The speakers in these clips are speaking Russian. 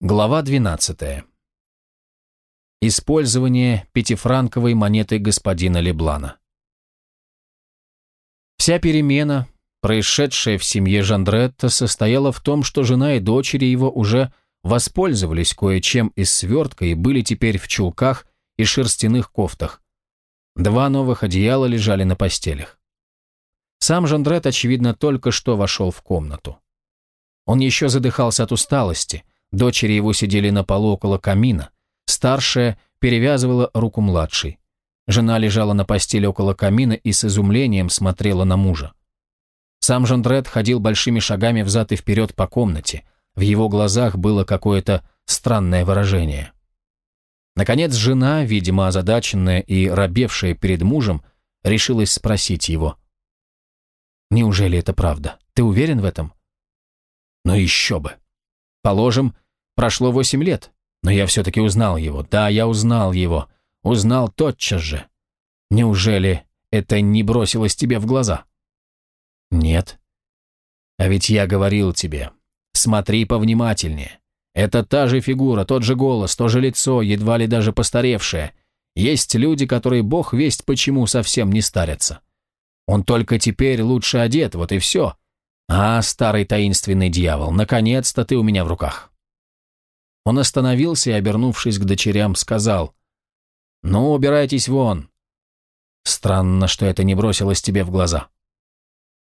Глава 12. Использование пятифранковой монеты господина Леблана. Вся перемена, происшедшая в семье Жандретта, состояла в том, что жена и дочери его уже воспользовались кое-чем из свертка и были теперь в чулках и шерстяных кофтах. Два новых одеяла лежали на постелях. Сам Жандрет, очевидно, только что вошел в комнату. Он еще задыхался от усталости – Дочери его сидели на полу около камина. Старшая перевязывала руку младшей. Жена лежала на постели около камина и с изумлением смотрела на мужа. Сам Жандрет ходил большими шагами взад и вперед по комнате. В его глазах было какое-то странное выражение. Наконец жена, видимо озадаченная и робевшая перед мужем, решилась спросить его. «Неужели это правда? Ты уверен в этом?» «Ну еще бы!» Положим, прошло восемь лет, но я все-таки узнал его. Да, я узнал его. Узнал тотчас же. Неужели это не бросилось тебе в глаза? Нет. А ведь я говорил тебе, смотри повнимательнее. Это та же фигура, тот же голос, то же лицо, едва ли даже постаревшее. Есть люди, которые бог весть почему совсем не старятся. Он только теперь лучше одет, вот и все. «А, старый таинственный дьявол, наконец-то ты у меня в руках!» Он остановился и, обернувшись к дочерям, сказал, «Ну, убирайтесь вон!» Странно, что это не бросилось тебе в глаза.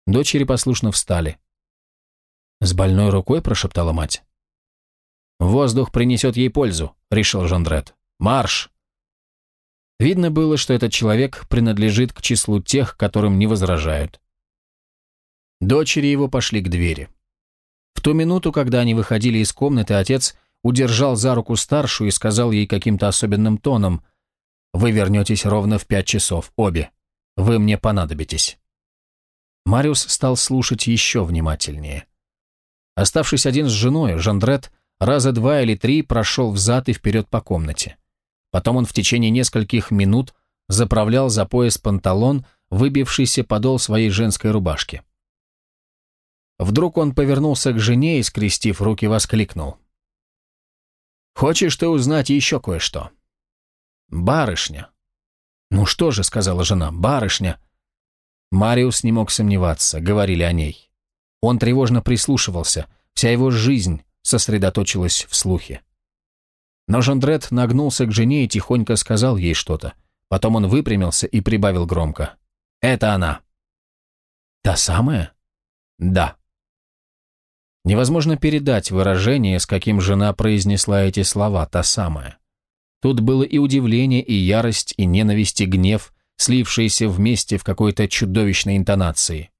Дочери послушно встали. «С больной рукой?» – прошептала мать. «Воздух принесет ей пользу», – решил Жандрет. «Марш!» Видно было, что этот человек принадлежит к числу тех, которым не возражают. Дочери его пошли к двери. В ту минуту, когда они выходили из комнаты, отец удержал за руку старшую и сказал ей каким-то особенным тоном «Вы вернетесь ровно в пять часов, обе. Вы мне понадобитесь». Мариус стал слушать еще внимательнее. Оставшись один с женой, Жандрет раза два или три прошел взад и вперед по комнате. Потом он в течение нескольких минут заправлял за пояс панталон, выбившийся подол своей женской рубашки. Вдруг он повернулся к жене и, скрестив руки, воскликнул. «Хочешь ты узнать еще кое-что?» «Барышня». «Ну что же», — сказала жена, — «барышня». Мариус не мог сомневаться, говорили о ней. Он тревожно прислушивался, вся его жизнь сосредоточилась в слухе. Но Жондрет нагнулся к жене и тихонько сказал ей что-то. Потом он выпрямился и прибавил громко. «Это она». «Та самая?» «Да». Невозможно передать выражение, с каким жена произнесла эти слова, та самая. Тут было и удивление, и ярость, и ненависть, и гнев, слившиеся вместе в какой-то чудовищной интонации.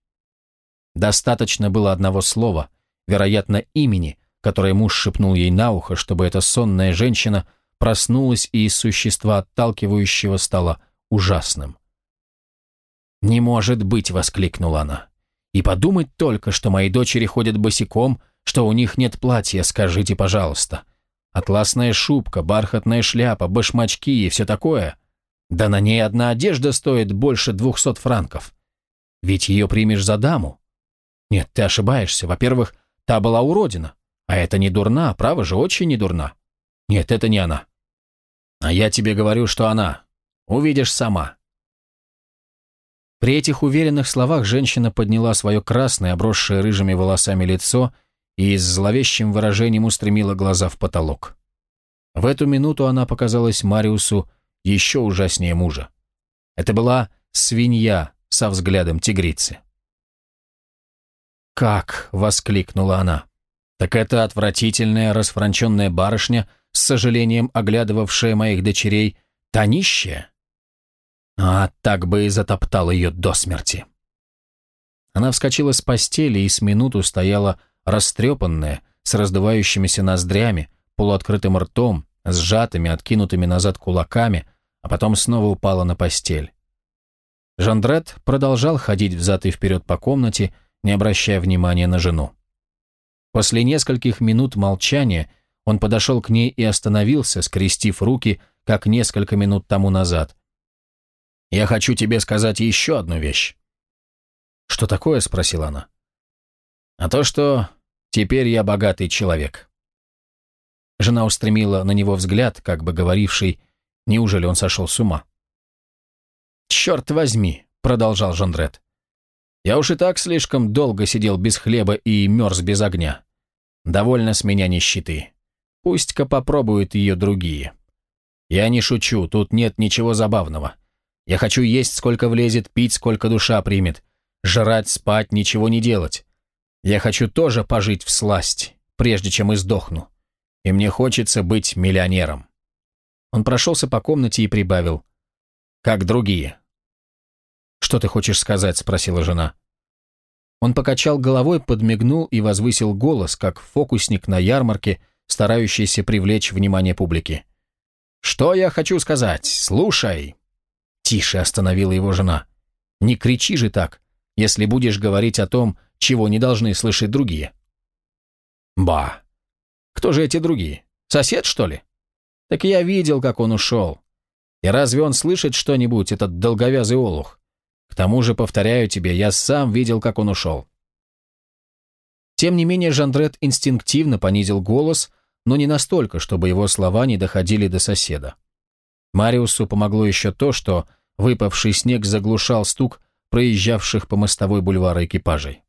Достаточно было одного слова, вероятно, имени, которое муж шепнул ей на ухо, чтобы эта сонная женщина проснулась и из существа отталкивающего стала ужасным. «Не может быть!» — воскликнула она. И подумать только, что мои дочери ходят босиком, что у них нет платья, скажите, пожалуйста. Атласная шубка, бархатная шляпа, башмачки и все такое. Да на ней одна одежда стоит больше двухсот франков. Ведь ее примешь за даму. Нет, ты ошибаешься. Во-первых, та была уродина. А это не дурна, право же, очень не дурна. Нет, это не она. А я тебе говорю, что она. Увидишь сама. При этих уверенных словах женщина подняла свое красное, обросшее рыжими волосами лицо и с зловещим выражением устремила глаза в потолок. В эту минуту она показалась Мариусу еще ужаснее мужа. Это была свинья со взглядом тигрицы. «Как?» — воскликнула она. «Так это отвратительная расфранченная барышня, с сожалением оглядывавшая моих дочерей, та нищая?» А так бы и затоптал ее до смерти. Она вскочила с постели и с минуту стояла растрепанная, с раздувающимися ноздрями, полуоткрытым ртом, сжатыми, откинутыми назад кулаками, а потом снова упала на постель. Жандрет продолжал ходить взад и вперед по комнате, не обращая внимания на жену. После нескольких минут молчания он подошел к ней и остановился, скрестив руки, как несколько минут тому назад, я хочу тебе сказать еще одну вещь». «Что такое?» — спросила она. «А то, что теперь я богатый человек». Жена устремила на него взгляд, как бы говоривший, неужели он сошел с ума? «Черт возьми», — продолжал Жондрет. «Я уж и так слишком долго сидел без хлеба и мерз без огня. Довольно с меня нищеты. Пусть-ка попробуют ее другие. Я не шучу, тут нет ничего забавного. Я хочу есть, сколько влезет, пить, сколько душа примет, жрать, спать, ничего не делать. Я хочу тоже пожить в сласть, прежде чем издохну. И мне хочется быть миллионером. Он прошелся по комнате и прибавил. Как другие. «Что ты хочешь сказать?» – спросила жена. Он покачал головой, подмигнул и возвысил голос, как фокусник на ярмарке, старающийся привлечь внимание публики. «Что я хочу сказать? Слушай!» «Тише!» – остановила его жена. «Не кричи же так, если будешь говорить о том, чего не должны слышать другие». «Ба! Кто же эти другие? Сосед, что ли?» «Так я видел, как он ушел. И разве он слышит что-нибудь, этот долговязый олух? К тому же, повторяю тебе, я сам видел, как он ушел». Тем не менее, Жандрет инстинктивно понизил голос, но не настолько, чтобы его слова не доходили до соседа. Мариусу помогло еще то, что выпавший снег заглушал стук проезжавших по мостовой бульвара экипажей.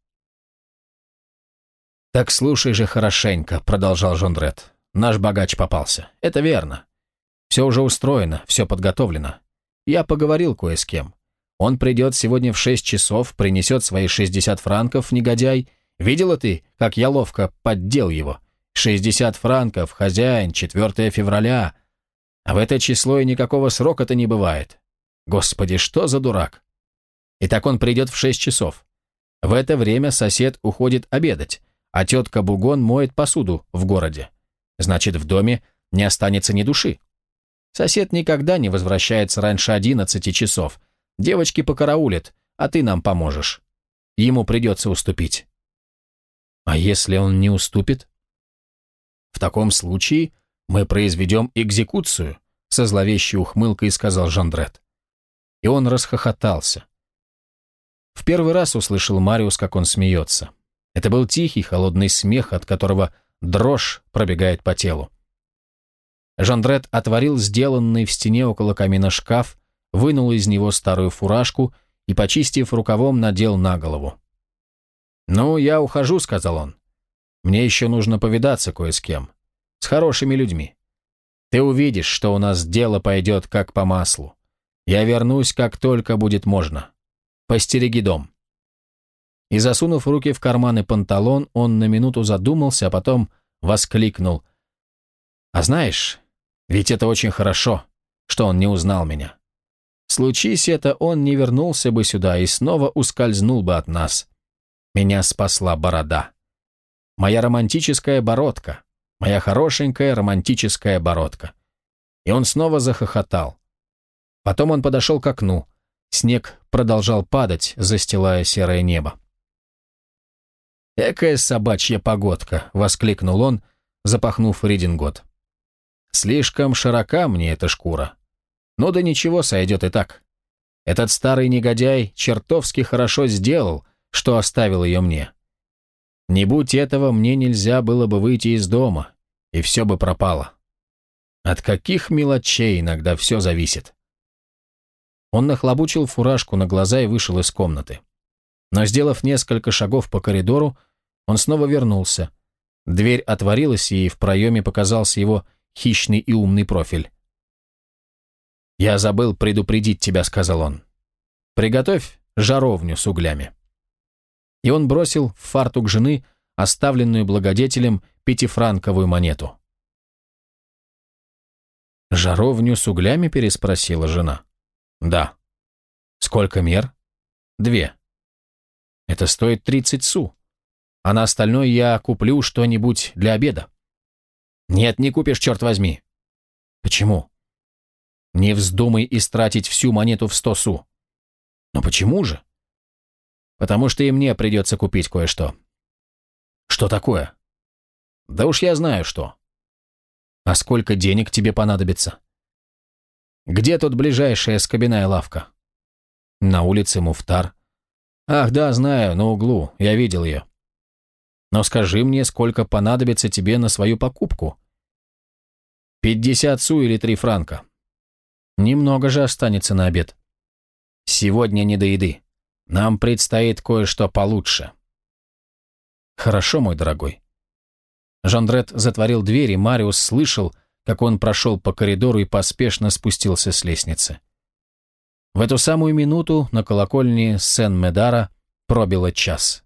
«Так слушай же хорошенько», — продолжал Жондрет. «Наш богач попался. Это верно. Все уже устроено, все подготовлено. Я поговорил кое с кем. Он придет сегодня в шесть часов, принесет свои шестьдесят франков, негодяй. Видела ты, как я ловко поддел его? Шестьдесят франков, хозяин, 4 февраля. А в это число и никакого срока-то не бывает. Господи, что за дурак? Итак, он придет в шесть часов. В это время сосед уходит обедать, а тетка Бугон моет посуду в городе. Значит, в доме не останется ни души. Сосед никогда не возвращается раньше одиннадцати часов – Девочки покараулят, а ты нам поможешь. Ему придется уступить. А если он не уступит? В таком случае мы произведем экзекуцию, со зловещей ухмылкой сказал Жандрет. И он расхохотался. В первый раз услышал Мариус, как он смеется. Это был тихий, холодный смех, от которого дрожь пробегает по телу. Жандрет отворил сделанный в стене около камина шкаф, вынул из него старую фуражку и, почистив рукавом, надел на голову. «Ну, я ухожу», — сказал он. «Мне еще нужно повидаться кое с кем. С хорошими людьми. Ты увидишь, что у нас дело пойдет как по маслу. Я вернусь, как только будет можно. Постереги дом». И засунув руки в карманы панталон, он на минуту задумался, а потом воскликнул. «А знаешь, ведь это очень хорошо, что он не узнал меня. Случись это, он не вернулся бы сюда и снова ускользнул бы от нас. Меня спасла борода. Моя романтическая бородка. Моя хорошенькая романтическая бородка. И он снова захохотал. Потом он подошел к окну. Снег продолжал падать, застилая серое небо. «Экая собачья погодка!» — воскликнул он, запахнув редингот. «Слишком широка мне эта шкура. Ну да ничего, сойдет и так. Этот старый негодяй чертовски хорошо сделал, что оставил ее мне. Не будь этого, мне нельзя было бы выйти из дома, и все бы пропало. От каких мелочей иногда все зависит. Он нахлобучил фуражку на глаза и вышел из комнаты. Но, сделав несколько шагов по коридору, он снова вернулся. Дверь отворилась, и в проеме показался его хищный и умный профиль. «Я забыл предупредить тебя», — сказал он. «Приготовь жаровню с углями». И он бросил в фартук жены оставленную благодетелем пятифранковую монету. «Жаровню с углями?» — переспросила жена. «Да». «Сколько мер?» «Две». «Это стоит тридцать су. А на остальное я куплю что-нибудь для обеда». «Нет, не купишь, черт возьми». «Почему?» Не вздумай истратить всю монету в сто су. Но почему же? Потому что и мне придется купить кое-что. Что такое? Да уж я знаю, что. А сколько денег тебе понадобится? Где тут ближайшая скобяная лавка? На улице Муфтар. Ах, да, знаю, на углу, я видел ее. Но скажи мне, сколько понадобится тебе на свою покупку. Пятьдесят су или три франка. Немного же останется на обед. Сегодня не до еды. Нам предстоит кое-что получше. Хорошо, мой дорогой. Жандрет затворил дверь, и Мариус слышал, как он прошел по коридору и поспешно спустился с лестницы. В эту самую минуту на колокольне Сен-Медара пробило час.